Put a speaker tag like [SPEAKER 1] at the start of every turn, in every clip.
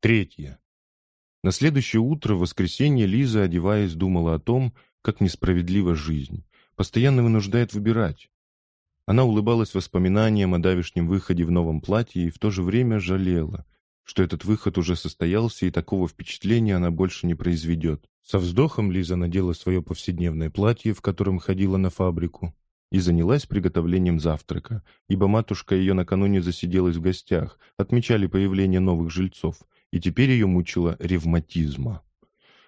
[SPEAKER 1] Третье. На следующее утро, в воскресенье, Лиза, одеваясь, думала о том, как несправедлива жизнь. Постоянно вынуждает выбирать. Она улыбалась воспоминаниям о давешнем выходе в новом платье и в то же время жалела, что этот выход уже состоялся и такого впечатления она больше не произведет. Со вздохом Лиза надела свое повседневное платье, в котором ходила на фабрику, и занялась приготовлением завтрака, ибо матушка ее накануне засиделась в гостях, отмечали появление новых жильцов, и теперь ее мучила ревматизма.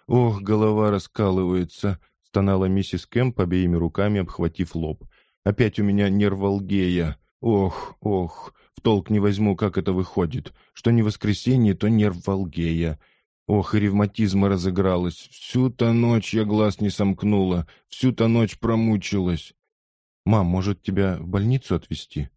[SPEAKER 1] «Ох, голова раскалывается», — стонала миссис Кэмп обеими руками, обхватив лоб. «Опять у меня нервалгея. Ох, ох, в толк не возьму, как это выходит. Что не воскресенье, то нервалгея. Ох, и ревматизма разыгралась. Всю-то ночь я глаз не сомкнула, всю-то ночь промучилась. Мам, может, тебя в больницу отвезти?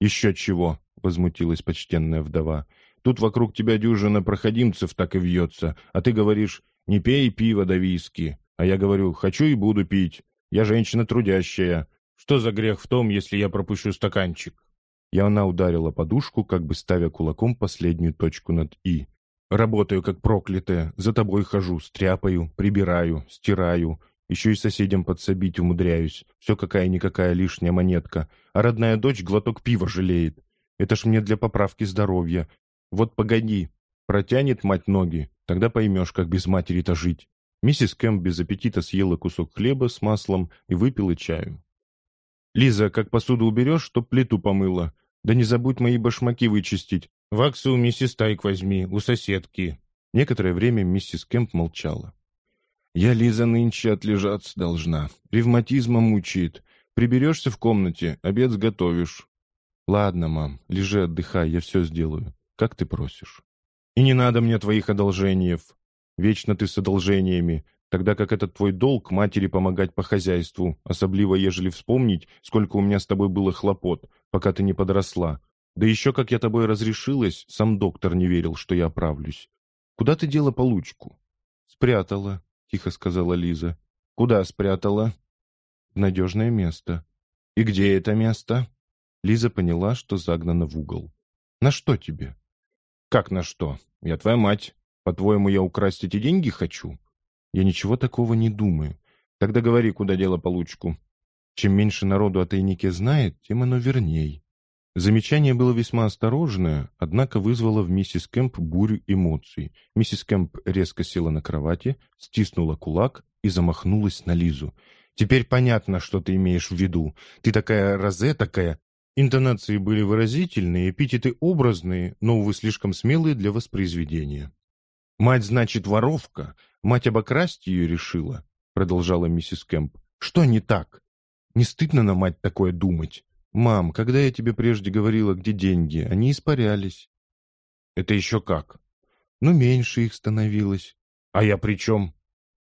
[SPEAKER 1] Еще чего, — возмутилась почтенная вдова. Тут вокруг тебя дюжина проходимцев так и вьется, а ты говоришь, не пей пиво да виски. А я говорю, хочу и буду пить. Я женщина трудящая. Что за грех в том, если я пропущу стаканчик? И она ударила подушку, как бы ставя кулаком последнюю точку над «и». «Работаю, как проклятая. За тобой хожу, стряпаю, прибираю, стираю. Еще и соседям подсобить умудряюсь. Все какая-никакая лишняя монетка. А родная дочь глоток пива жалеет. Это ж мне для поправки здоровья. Вот погоди, протянет мать ноги, тогда поймешь, как без матери-то жить. Миссис Кэмп без аппетита съела кусок хлеба с маслом и выпила чаю. «Лиза, как посуду уберешь, чтоб плиту помыла. Да не забудь мои башмаки вычистить. Ваксу у миссис Тайк возьми, у соседки». Некоторое время миссис Кэмп молчала. «Я, Лиза, нынче отлежаться должна. Ревматизма мучает. Приберешься в комнате, обед сготовишь». «Ладно, мам, лежи, отдыхай, я все сделаю как ты просишь. И не надо мне твоих одолжениев. Вечно ты с одолжениями, тогда как этот твой долг матери помогать по хозяйству, особливо ежели вспомнить, сколько у меня с тобой было хлопот, пока ты не подросла. Да еще как я тобой разрешилась, сам доктор не верил, что я оправлюсь. Куда ты дела получку? Спрятала, тихо сказала Лиза. Куда спрятала? В надежное место. И где это место? Лиза поняла, что загнана в угол. На что тебе? «Как на что? Я твоя мать. По-твоему, я украсть эти деньги хочу?» «Я ничего такого не думаю. Тогда говори, куда дело получку. Чем меньше народу о тайнике знает, тем оно верней». Замечание было весьма осторожное, однако вызвало в миссис Кэмп бурю эмоций. Миссис Кэмп резко села на кровати, стиснула кулак и замахнулась на Лизу. «Теперь понятно, что ты имеешь в виду. Ты такая розе такая, Интонации были выразительные, эпитеты образные, но, увы, слишком смелые для воспроизведения. «Мать, значит, воровка. Мать обокрасть ее решила», — продолжала миссис Кэмп. «Что не так? Не стыдно на мать такое думать? Мам, когда я тебе прежде говорила, где деньги, они испарялись». «Это еще как?» «Ну, меньше их становилось». «А я при чем?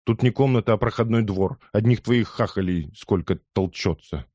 [SPEAKER 1] Тут не комната, а проходной двор. Одних твоих хахалей сколько толчется».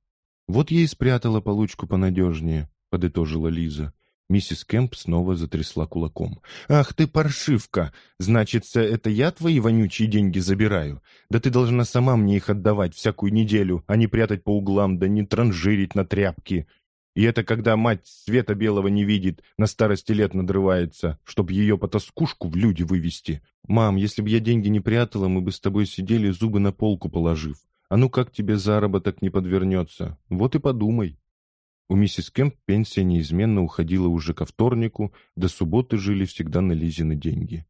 [SPEAKER 1] «Вот я и спрятала получку понадежнее», — подытожила Лиза. Миссис Кэмп снова затрясла кулаком. «Ах ты, паршивка! Значится, это я твои вонючие деньги забираю? Да ты должна сама мне их отдавать всякую неделю, а не прятать по углам, да не транжирить на тряпки. И это когда мать света белого не видит, на старости лет надрывается, чтоб ее потаскушку в люди вывести. Мам, если бы я деньги не прятала, мы бы с тобой сидели, зубы на полку положив. А ну как тебе заработок не подвернется? Вот и подумай. У миссис Кемп пенсия неизменно уходила уже ко вторнику, до субботы жили всегда на Лизины деньги.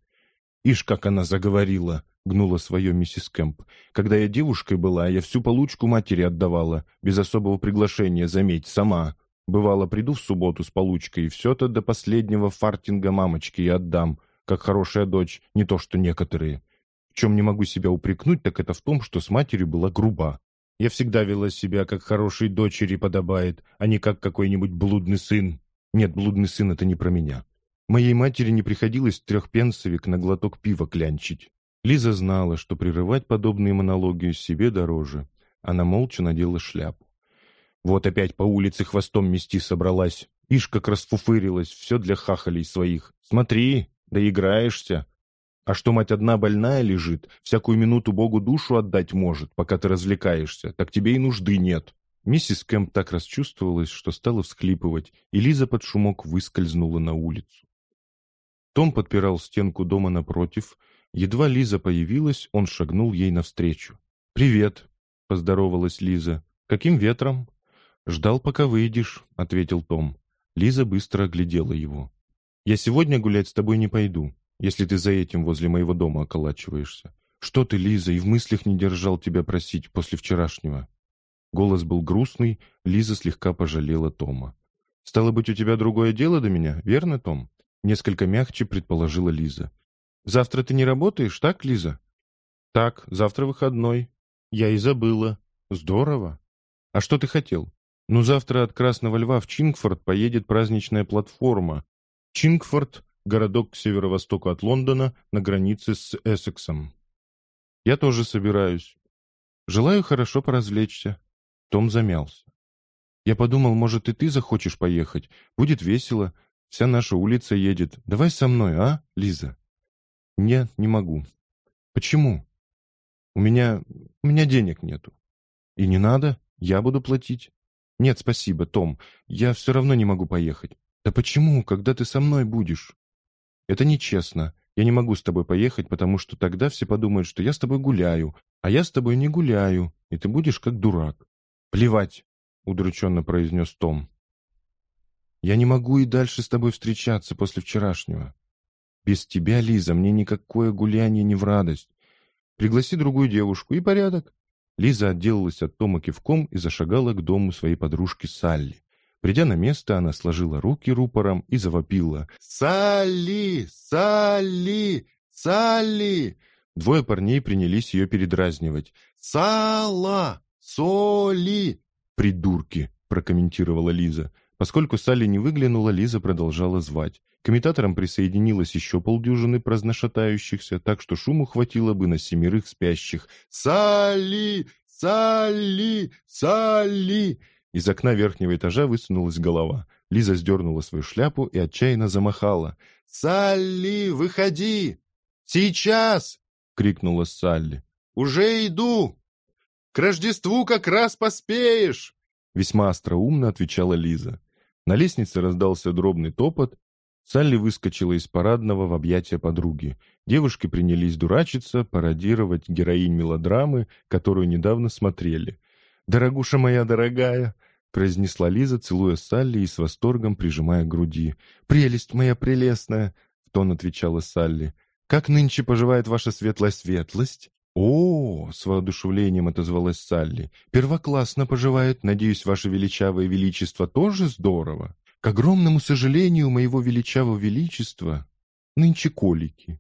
[SPEAKER 1] «Ишь, как она заговорила!» — гнула свое миссис Кэмп. «Когда я девушкой была, я всю получку матери отдавала, без особого приглашения, заметь, сама. Бывало, приду в субботу с получкой, и все-то до последнего фартинга мамочки я отдам, как хорошая дочь, не то что некоторые. Чем не могу себя упрекнуть, так это в том, что с матерью была груба. Я всегда вела себя, как хорошей дочери подобает, а не как какой-нибудь блудный сын. Нет, блудный сын — это не про меня. Моей матери не приходилось трехпенсовик на глоток пива клянчить. Лиза знала, что прерывать подобные монологи себе дороже. Она молча надела шляпу. Вот опять по улице хвостом мести собралась. Ишь, как расфуфырилась, все для хахалей своих. Смотри, доиграешься. А что мать одна больная лежит, всякую минуту Богу душу отдать может, пока ты развлекаешься, так тебе и нужды нет». Миссис Кэмп так расчувствовалась, что стала всхлипывать, и Лиза под шумок выскользнула на улицу. Том подпирал стенку дома напротив. Едва Лиза появилась, он шагнул ей навстречу. «Привет», — поздоровалась Лиза. «Каким ветром?» «Ждал, пока выйдешь», — ответил Том. Лиза быстро оглядела его. «Я сегодня гулять с тобой не пойду, если ты за этим возле моего дома околачиваешься. Что ты, Лиза, и в мыслях не держал тебя просить после вчерашнего?» Голос был грустный, Лиза слегка пожалела Тома. «Стало быть, у тебя другое дело до меня, верно, Том?» Несколько мягче предположила Лиза. «Завтра ты не работаешь, так, Лиза?» «Так, завтра выходной». «Я и забыла». «Здорово. А что ты хотел?» «Ну, завтра от Красного Льва в Чингфорд поедет праздничная платформа. Чингфорд — городок к северо-востоку от Лондона, на границе с Эссексом». «Я тоже собираюсь. Желаю хорошо поразвлечься». Том замялся. «Я подумал, может, и ты захочешь поехать. Будет весело. Вся наша улица едет. Давай со мной, а, Лиза?» «Нет, не могу». «Почему?» «У меня... у меня денег нету». «И не надо. Я буду платить». «Нет, спасибо, Том. Я все равно не могу поехать». «Да почему, когда ты со мной будешь?» «Это нечестно. Я не могу с тобой поехать, потому что тогда все подумают, что я с тобой гуляю, а я с тобой не гуляю, и ты будешь как дурак». «Плевать», — удрученно произнес Том. Я не могу и дальше с тобой встречаться после вчерашнего. Без тебя, Лиза, мне никакое гуляние не в радость. Пригласи другую девушку, и порядок. Лиза отделалась от Тома кивком и зашагала к дому своей подружки Салли. Придя на место, она сложила руки рупором и завопила. «Салли! Салли! Салли!» Двое парней принялись ее передразнивать. «Сала! Соли!» «Придурки!» — прокомментировала Лиза. Поскольку Салли не выглянула, Лиза продолжала звать. К имитаторам присоединилось еще полдюжины праздношатающихся, так что шуму хватило бы на семерых спящих. «Салли! Салли! Салли!» Из окна верхнего этажа высунулась голова. Лиза сдернула свою шляпу и отчаянно замахала. «Салли, выходи! Сейчас!» — крикнула Салли. «Уже иду! К Рождеству как раз поспеешь!» Весьма остроумно отвечала Лиза. На лестнице раздался дробный топот. Салли выскочила из парадного в объятия подруги. Девушки принялись дурачиться, пародировать героинь мелодрамы, которую недавно смотрели. «Дорогуша моя дорогая!» — произнесла Лиза, целуя Салли и с восторгом прижимая к груди. «Прелесть моя прелестная!» — в тон отвечала Салли. «Как нынче поживает ваша светлая светлость?» «О!» — с воодушевлением отозвалась Салли. «Первоклассно поживает. Надеюсь, ваше величавое величество тоже здорово. К огромному сожалению моего величавого величества нынче колики».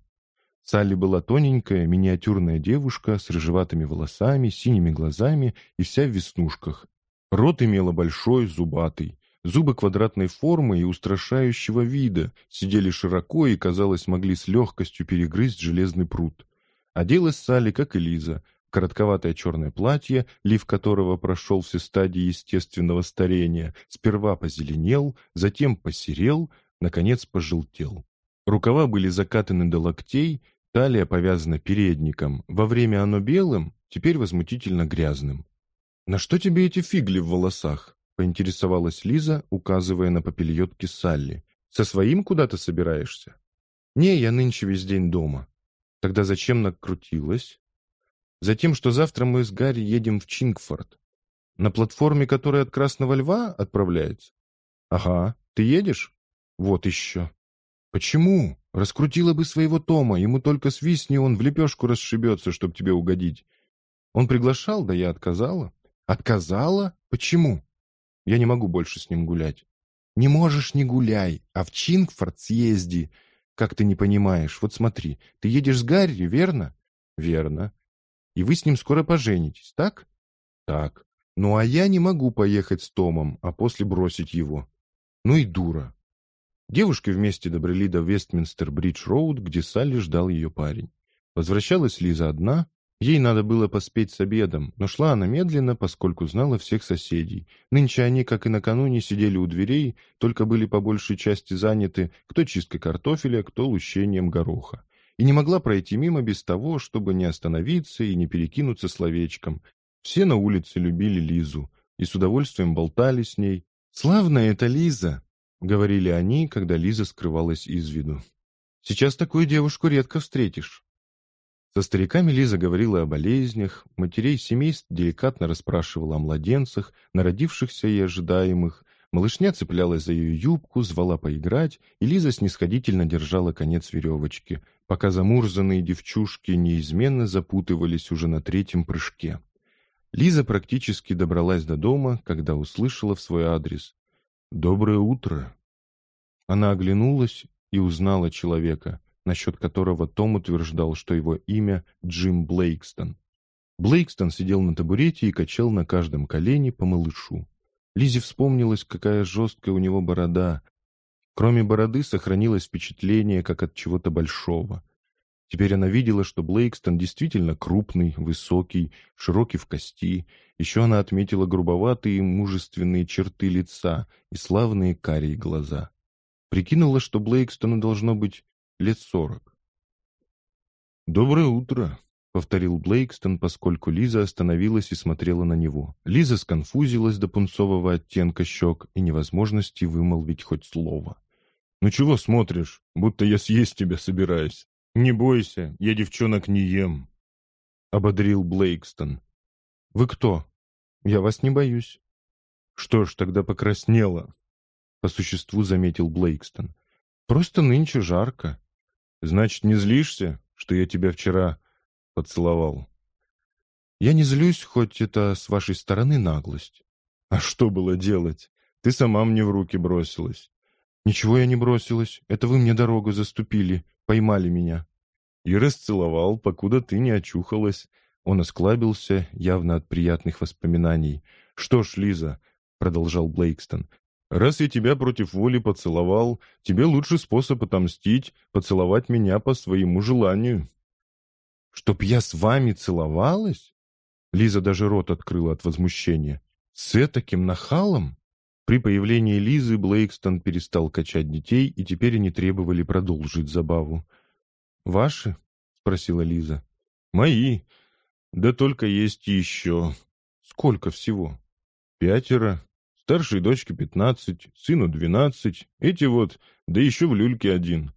[SPEAKER 1] Салли была тоненькая, миниатюрная девушка с рыжеватыми волосами, синими глазами и вся в веснушках. Рот имела большой, зубатый. Зубы квадратной формы и устрашающего вида сидели широко и, казалось, могли с легкостью перегрызть железный пруд. Оделась Салли, как и Лиза, коротковатое черное платье, лиф которого прошел все стадии естественного старения, сперва позеленел, затем посерел, наконец пожелтел. Рукава были закатаны до локтей, талия повязана передником, во время оно белым, теперь возмутительно грязным. «На что тебе эти фигли в волосах?» — поинтересовалась Лиза, указывая на попельотки Салли. «Со своим куда-то собираешься?» «Не, я нынче весь день дома», Тогда зачем накрутилась? Затем, что завтра мы с Гарри едем в Чингфорд. На платформе, которая от Красного Льва отправляется? Ага. Ты едешь? Вот еще. Почему? Раскрутила бы своего Тома. Ему только свистни, он в лепешку расшибется, чтобы тебе угодить. Он приглашал, да я отказала. Отказала? Почему? Я не могу больше с ним гулять. Не можешь, не гуляй, а в Чингфорд съезди. «Как ты не понимаешь? Вот смотри, ты едешь с Гарри, верно?» «Верно. И вы с ним скоро поженитесь, так?» «Так. Ну а я не могу поехать с Томом, а после бросить его. Ну и дура». Девушки вместе добрели до Вестминстер-Бридж-Роуд, где Салли ждал ее парень. Возвращалась Лиза одна, Ей надо было поспеть с обедом, но шла она медленно, поскольку знала всех соседей. Нынче они, как и накануне, сидели у дверей, только были по большей части заняты кто чисткой картофеля, кто лущением гороха. И не могла пройти мимо без того, чтобы не остановиться и не перекинуться словечком. Все на улице любили Лизу и с удовольствием болтали с ней. «Славная это Лиза!» — говорили они, когда Лиза скрывалась из виду. Сейчас такую девушку редко встретишь. Со стариками Лиза говорила о болезнях, матерей семейств деликатно расспрашивала о младенцах, народившихся и ожидаемых, малышня цеплялась за ее юбку, звала поиграть, и Лиза снисходительно держала конец веревочки, пока замурзанные девчушки неизменно запутывались уже на третьем прыжке. Лиза практически добралась до дома, когда услышала в свой адрес «Доброе утро». Она оглянулась и узнала человека, насчет которого Том утверждал, что его имя Джим Блейкстон. Блейкстон сидел на табурете и качал на каждом колене по малышу. Лизе вспомнилась, какая жесткая у него борода. Кроме бороды сохранилось впечатление, как от чего-то большого. Теперь она видела, что Блейкстон действительно крупный, высокий, широкий в кости. Еще она отметила грубоватые мужественные черты лица и славные карие глаза. Прикинула, что Блейкстону должно быть лет сорок. «Доброе утро», — повторил Блейкстон, поскольку Лиза остановилась и смотрела на него. Лиза сконфузилась до пунцового оттенка щек и невозможности вымолвить хоть слово. «Ну чего смотришь, будто я съесть тебя собираюсь?» «Не бойся, я девчонок не ем», — ободрил Блейкстон. «Вы кто? Я вас не боюсь». «Что ж, тогда покраснела», — по существу заметил Блейкстон. «Просто нынче жарко». «Значит, не злишься, что я тебя вчера поцеловал?» «Я не злюсь, хоть это с вашей стороны наглость». «А что было делать? Ты сама мне в руки бросилась». «Ничего я не бросилась. Это вы мне дорогу заступили поймали меня. И расцеловал, покуда ты не очухалась. Он осклабился, явно от приятных воспоминаний. «Что ж, Лиза», — продолжал Блейкстон, «раз я тебя против воли поцеловал, тебе лучший способ отомстить — поцеловать меня по своему желанию». «Чтоб я с вами целовалась?» Лиза даже рот открыла от возмущения. «С таким нахалом?» При появлении Лизы Блейкстон перестал качать детей, и теперь они требовали продолжить забаву. «Ваши?» — спросила Лиза. «Мои. Да только есть еще. Сколько всего?» «Пятеро. Старшей дочке пятнадцать, сыну двенадцать. Эти вот, да еще в люльке один.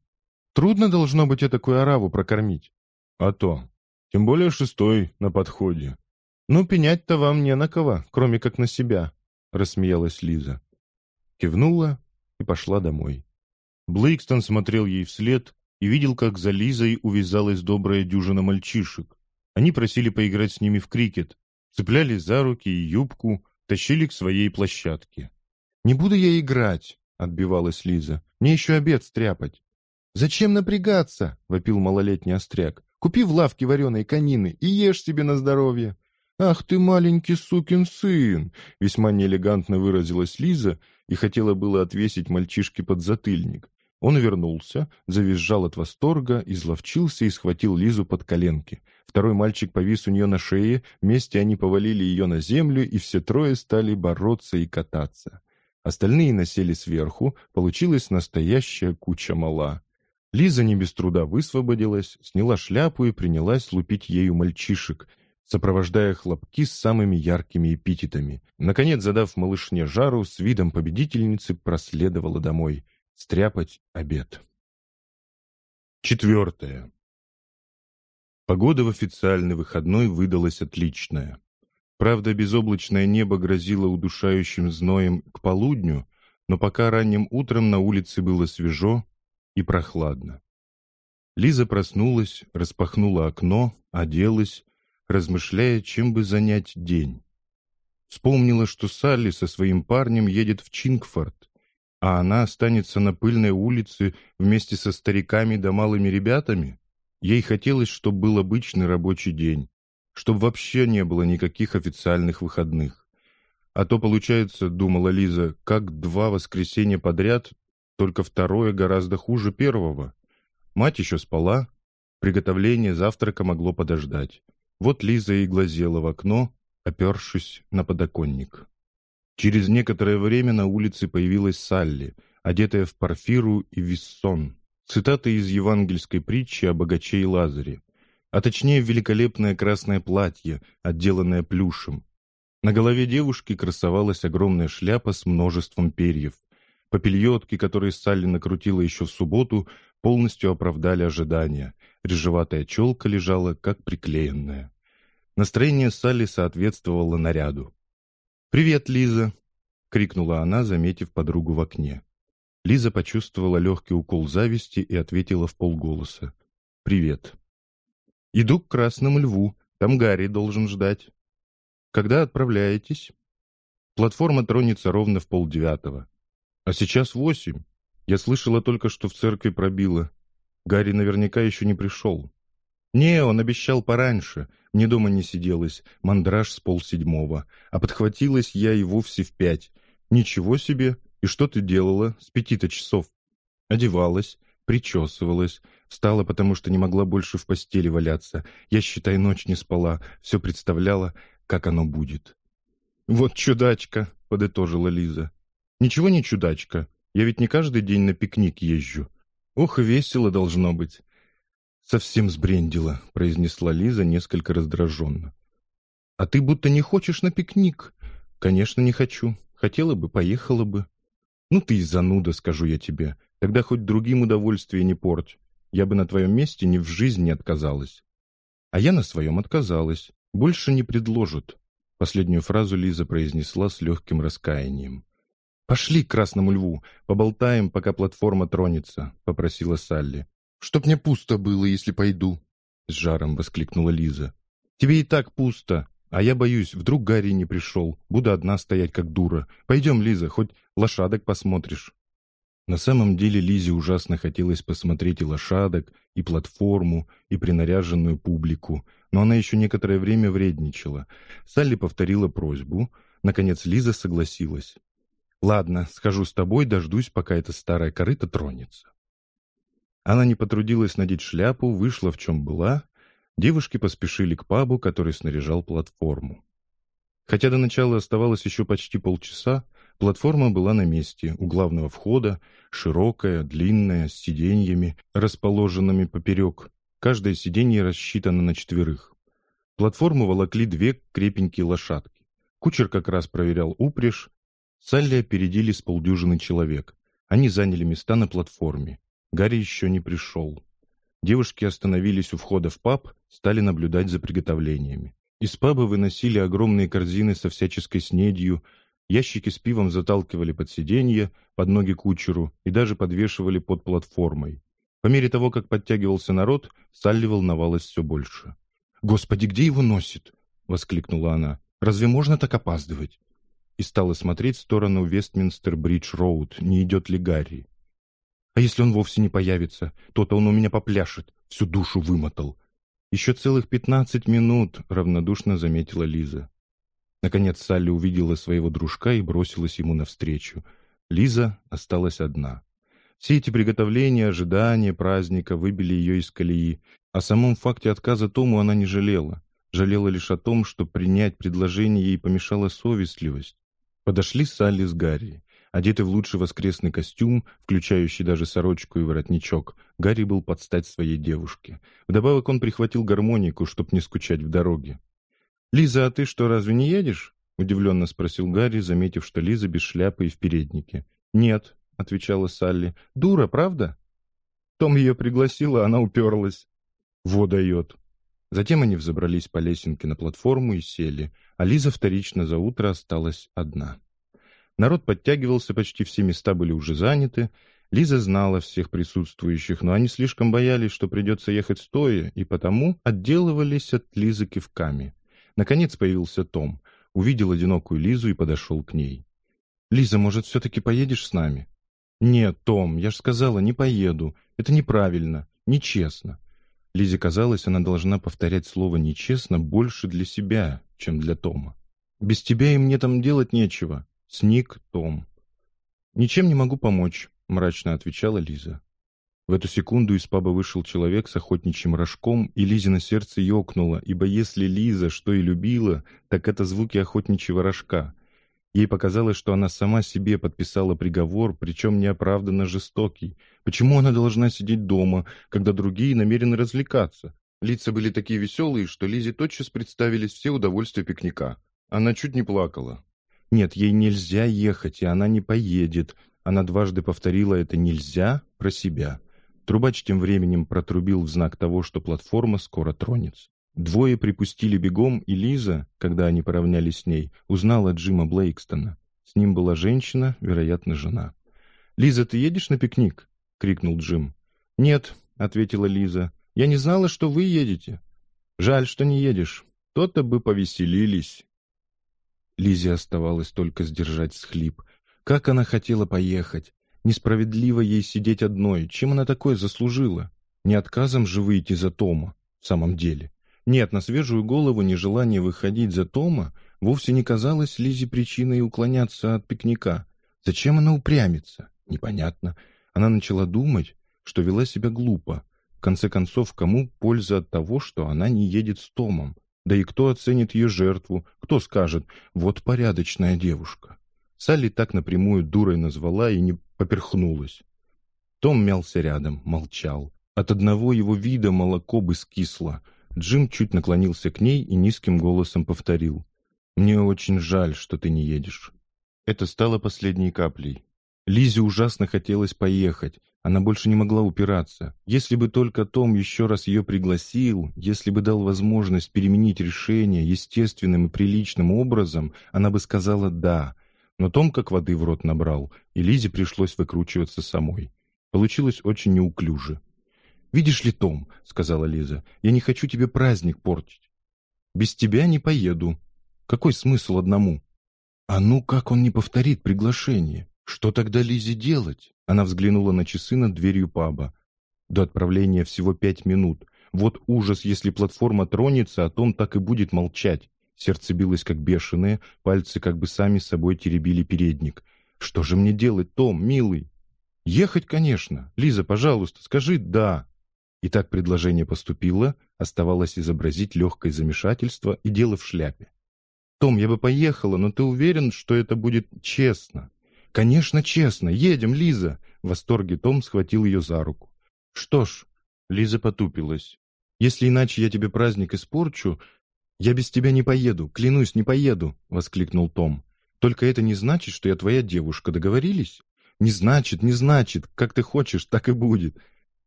[SPEAKER 1] Трудно должно быть такую ораву прокормить. А то. Тем более шестой на подходе. Ну, пенять-то вам не на кого, кроме как на себя. — рассмеялась Лиза. Кивнула и пошла домой. Блейкстон смотрел ей вслед и видел, как за Лизой увязалась добрая дюжина мальчишек. Они просили поиграть с ними в крикет, цепляли за руки и юбку, тащили к своей площадке. «Не буду я играть», — отбивалась Лиза. «Мне еще обед стряпать». «Зачем напрягаться?» — вопил малолетний остряк. «Купи в лавке вареной конины и ешь себе на здоровье». «Ах ты, маленький сукин сын!» — весьма неэлегантно выразилась Лиза и хотела было отвесить мальчишке под затыльник. Он вернулся, завизжал от восторга, изловчился и схватил Лизу под коленки. Второй мальчик повис у нее на шее, вместе они повалили ее на землю, и все трое стали бороться и кататься. Остальные насели сверху, получилась настоящая куча мала. Лиза не без труда высвободилась, сняла шляпу и принялась лупить ею мальчишек, сопровождая хлопки с самыми яркими эпитетами. Наконец, задав малышне жару, с видом победительницы проследовала домой. Стряпать обед. Четвертое. Погода в официальный выходной выдалась отличная. Правда, безоблачное небо грозило удушающим зноем к полудню, но пока ранним утром на улице было свежо и прохладно. Лиза проснулась, распахнула окно, оделась размышляя, чем бы занять день. Вспомнила, что Салли со своим парнем едет в Чингфорд, а она останется на пыльной улице вместе со стариками да малыми ребятами. Ей хотелось, чтобы был обычный рабочий день, чтобы вообще не было никаких официальных выходных. А то получается, думала Лиза, как два воскресенья подряд, только второе гораздо хуже первого. Мать еще спала, приготовление завтрака могло подождать. Вот Лиза и глазела в окно, опершись на подоконник. Через некоторое время на улице появилась Салли, одетая в парфиру и виссон. Цитата из евангельской притчи о богаче и Лазаре. А точнее, великолепное красное платье, отделанное плюшем. На голове девушки красовалась огромная шляпа с множеством перьев. Попельотки, которые Салли накрутила еще в субботу, полностью оправдали ожидания. Рыжеватая челка лежала, как приклеенная. Настроение Салли соответствовало наряду. «Привет, Лиза!» — крикнула она, заметив подругу в окне. Лиза почувствовала легкий укол зависти и ответила в полголоса. «Привет». «Иду к Красному Льву. Там Гарри должен ждать». «Когда отправляетесь?» «Платформа тронется ровно в полдевятого». «А сейчас восемь. Я слышала только, что в церкви пробило. Гарри наверняка еще не пришел». «Не, он обещал пораньше. Мне дома не сиделось. Мандраж с полседьмого. А подхватилась я и вовсе в пять. Ничего себе! И что ты делала с пяти-то часов? Одевалась, причесывалась, встала, потому что не могла больше в постели валяться. Я, считай, ночь не спала, все представляла, как оно будет. «Вот чудачка!» — подытожила Лиза. «Ничего не чудачка. Я ведь не каждый день на пикник езжу. Ох, весело должно быть. «Совсем сбрендила», — произнесла Лиза несколько раздраженно. «А ты будто не хочешь на пикник?» «Конечно, не хочу. Хотела бы, поехала бы». «Ну ты и зануда, скажу я тебе. Тогда хоть другим удовольствие не порть. Я бы на твоем месте ни в жизнь не отказалась». «А я на своем отказалась. Больше не предложат». Последнюю фразу Лиза произнесла с легким раскаянием. «Пошли к Красному Льву, поболтаем, пока платформа тронется», — попросила Салли. «Чтоб мне пусто было, если пойду», — с жаром воскликнула Лиза. «Тебе и так пусто, а я боюсь, вдруг Гарри не пришел. Буду одна стоять, как дура. Пойдем, Лиза, хоть лошадок посмотришь». На самом деле Лизе ужасно хотелось посмотреть и лошадок, и платформу, и принаряженную публику, но она еще некоторое время вредничала. Салли повторила просьбу. Наконец Лиза согласилась. «Ладно, схожу с тобой, дождусь, пока эта старая корыта тронется». Она не потрудилась надеть шляпу, вышла в чем была. Девушки поспешили к пабу, который снаряжал платформу. Хотя до начала оставалось еще почти полчаса, платформа была на месте, у главного входа, широкая, длинная, с сиденьями, расположенными поперек. Каждое сиденье рассчитано на четверых. Платформу волокли две крепенькие лошадки. Кучер как раз проверял упряжь. Салли опередили с полдюжины человек. Они заняли места на платформе. Гарри еще не пришел. Девушки остановились у входа в паб, стали наблюдать за приготовлениями. Из паба выносили огромные корзины со всяческой снедью, ящики с пивом заталкивали под сиденье, под ноги кучеру и даже подвешивали под платформой. По мере того, как подтягивался народ, Салли волновалась все больше. «Господи, где его носит?» — воскликнула она. «Разве можно так опаздывать?» И стала смотреть в сторону Вестминстер-Бридж-Роуд, не идет ли Гарри. А если он вовсе не появится? То-то он у меня попляшет. Всю душу вымотал. Еще целых пятнадцать минут, равнодушно заметила Лиза. Наконец Салли увидела своего дружка и бросилась ему навстречу. Лиза осталась одна. Все эти приготовления, ожидания праздника выбили ее из колеи. О самом факте отказа Тому она не жалела. Жалела лишь о том, что принять предложение ей помешала совестливость. Подошли Салли с Гарри. Одетый в лучший воскресный костюм, включающий даже сорочку и воротничок, Гарри был под стать своей девушке. Вдобавок он прихватил гармонику, чтоб не скучать в дороге. «Лиза, а ты что, разве не едешь?» — удивленно спросил Гарри, заметив, что Лиза без шляпы и в переднике. «Нет», — отвечала Салли. «Дура, правда?» Том ее пригласила, она уперлась. «Во дает». Затем они взобрались по лесенке на платформу и сели, а Лиза вторично за утро осталась одна. Народ подтягивался, почти все места были уже заняты. Лиза знала всех присутствующих, но они слишком боялись, что придется ехать стоя, и потому отделывались от Лизы кивками. Наконец появился Том, увидел одинокую Лизу и подошел к ней. «Лиза, может, все-таки поедешь с нами?» «Нет, Том, я же сказала, не поеду. Это неправильно, нечестно». Лизе казалось, она должна повторять слово «нечестно» больше для себя, чем для Тома. «Без тебя и мне там делать нечего. Сник Том. «Ничем не могу помочь», — мрачно отвечала Лиза. В эту секунду из паба вышел человек с охотничьим рожком, и Лизе на сердце ёкнуло, ибо если Лиза что и любила, так это звуки охотничьего рожка. Ей показалось, что она сама себе подписала приговор, причем неоправданно жестокий. Почему она должна сидеть дома, когда другие намерены развлекаться? Лица были такие веселые, что Лизе тотчас представились все удовольствия пикника. Она чуть не плакала. Нет, ей нельзя ехать, и она не поедет. Она дважды повторила это «нельзя» про себя. Трубач тем временем протрубил в знак того, что платформа скоро тронется. Двое припустили бегом, и Лиза, когда они поравнялись с ней, узнала Джима Блейкстона. С ним была женщина, вероятно, жена. «Лиза, ты едешь на пикник?» — крикнул Джим. «Нет», — ответила Лиза. «Я не знала, что вы едете». «Жаль, что не едешь. То-то бы повеселились». Лизе оставалось только сдержать схлип. Как она хотела поехать! Несправедливо ей сидеть одной. Чем она такое заслужила? Не отказом же выйти за Тома, в самом деле. Нет, на свежую голову нежелание выходить за Тома вовсе не казалось Лизе причиной уклоняться от пикника. Зачем она упрямится? Непонятно. Она начала думать, что вела себя глупо. В конце концов, кому польза от того, что она не едет с Томом? Да и кто оценит ее жертву? Кто скажет «вот порядочная девушка»? Салли так напрямую дурой назвала и не поперхнулась. Том мялся рядом, молчал. От одного его вида молоко бы скисло — Джим чуть наклонился к ней и низким голосом повторил. «Мне очень жаль, что ты не едешь». Это стало последней каплей. Лизе ужасно хотелось поехать. Она больше не могла упираться. Если бы только Том еще раз ее пригласил, если бы дал возможность переменить решение естественным и приличным образом, она бы сказала «да». Но Том как воды в рот набрал, и Лизе пришлось выкручиваться самой. Получилось очень неуклюже. «Видишь ли, Том, — сказала Лиза, — я не хочу тебе праздник портить. Без тебя не поеду. Какой смысл одному? А ну как он не повторит приглашение? Что тогда Лизе делать?» Она взглянула на часы над дверью паба. До отправления всего пять минут. Вот ужас, если платформа тронется, а Том так и будет молчать. Сердце билось как бешеное, пальцы как бы сами собой теребили передник. «Что же мне делать, Том, милый?» «Ехать, конечно. Лиза, пожалуйста, скажи «да». И так предложение поступило, оставалось изобразить легкое замешательство и дело в шляпе. «Том, я бы поехала, но ты уверен, что это будет честно?» «Конечно, честно. Едем, Лиза!» В восторге Том схватил ее за руку. «Что ж...» Лиза потупилась. «Если иначе я тебе праздник испорчу, я без тебя не поеду, клянусь, не поеду!» — воскликнул Том. «Только это не значит, что я твоя девушка. Договорились?» «Не значит, не значит. Как ты хочешь, так и будет.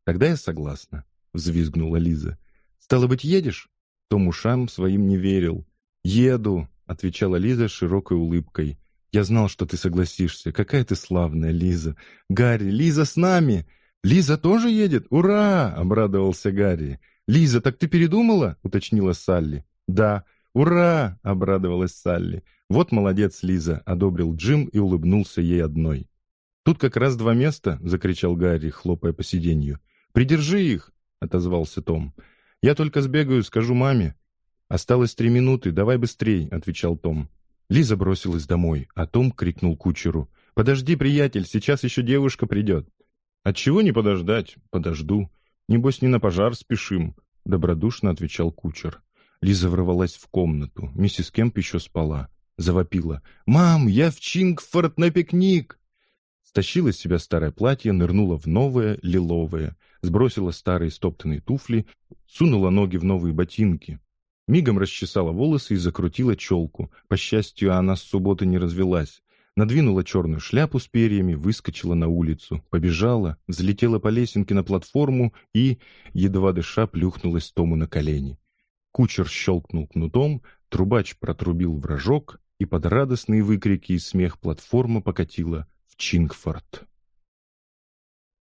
[SPEAKER 1] «Тогда я согласна», — взвизгнула Лиза. «Стало быть, едешь?» Том ушам своим не верил. «Еду», — отвечала Лиза с широкой улыбкой. «Я знал, что ты согласишься. Какая ты славная, Лиза! Гарри, Лиза с нами! Лиза тоже едет? Ура!» — обрадовался Гарри. «Лиза, так ты передумала?» — уточнила Салли. «Да». «Ура!» — обрадовалась Салли. «Вот молодец, Лиза!» — одобрил Джим и улыбнулся ей одной. «Тут как раз два места!» — закричал Гарри, хлопая по сиденью. «Придержи их!» — отозвался Том. «Я только сбегаю, скажу маме». «Осталось три минуты, давай быстрей», — отвечал Том. Лиза бросилась домой, а Том крикнул кучеру. «Подожди, приятель, сейчас еще девушка придет». «Отчего не подождать? Подожду. Небось, не на пожар спешим», — добродушно отвечал кучер. Лиза ворвалась в комнату. Миссис Кемп еще спала. Завопила. «Мам, я в Чингфорд на пикник!» Стащила с себя старое платье, нырнула в новое, лиловое сбросила старые стоптанные туфли, сунула ноги в новые ботинки. Мигом расчесала волосы и закрутила челку. По счастью, она с субботы не развелась. Надвинула черную шляпу с перьями, выскочила на улицу, побежала, взлетела по лесенке на платформу и, едва дыша, плюхнулась Тому на колени. Кучер щелкнул кнутом, трубач протрубил вражок, и под радостные выкрики и смех платформа покатила в Чингфорд.